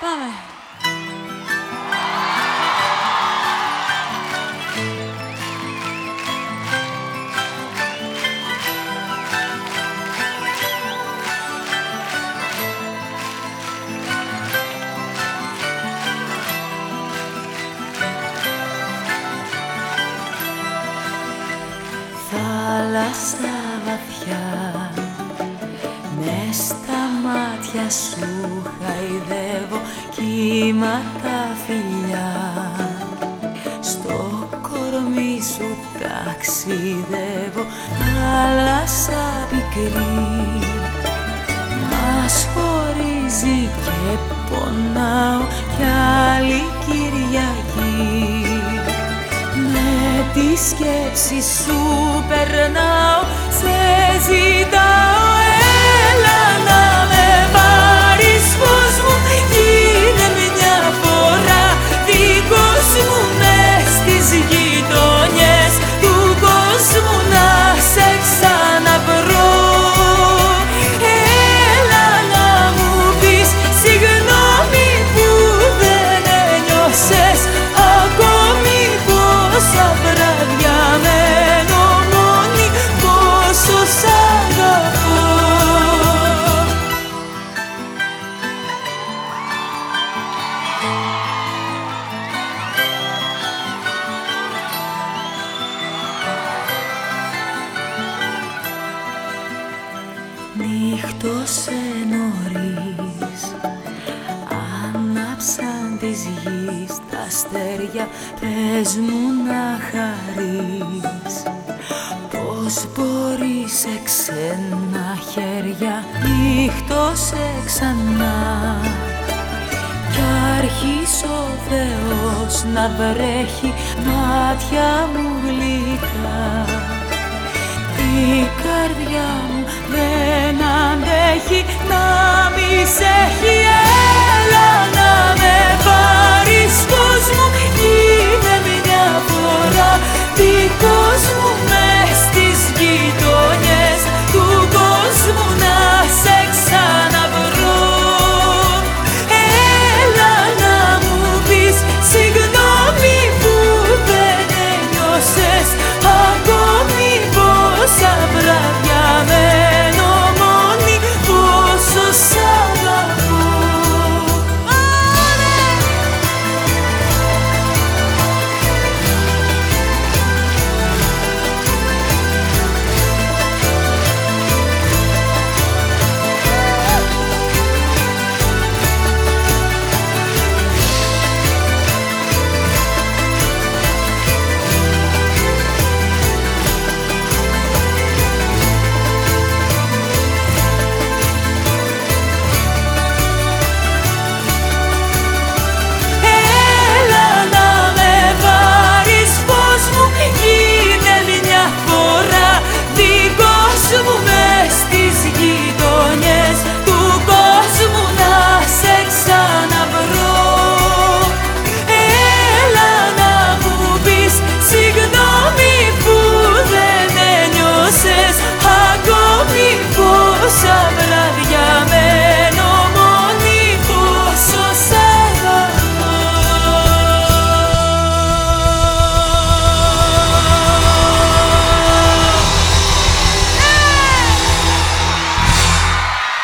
Πάμε. Θάλασσα βαθιά μες στα μάτια σου χαϊδεύω κύματα φιλιά. Στο κορμί σου ταξιδεύω θάλασσα πικρή. Μας χωρίζει και πονάω κι άλλη Κυριακή. Με τη σκέψη σου περνάω, σε ζητάω Νύχτωσε νωρίς. Άναψαν της γης τα αστέρια Πες μου να χαρείς. Πώς μπορεί σε ξένα χέρια Νύχτωσε ξανά; Κι άρχισε ο Θεός να βρέχει μάτια μου γλυκά να μη σε έχει. Έλα να με πάρεις πως μου είναι μια φορά. Δικός μου μες στις γειτονιές του κόσμου να σε ξαναβρω. Έλα να μου πεις συγγνώμη που δεν ένιωσες.